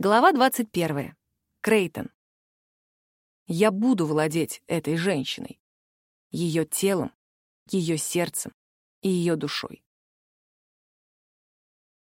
Глава 21. Крейтон. Я буду владеть этой женщиной. Ее телом, ее сердцем и ее душой.